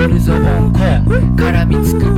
夜ぞ香港絡みつく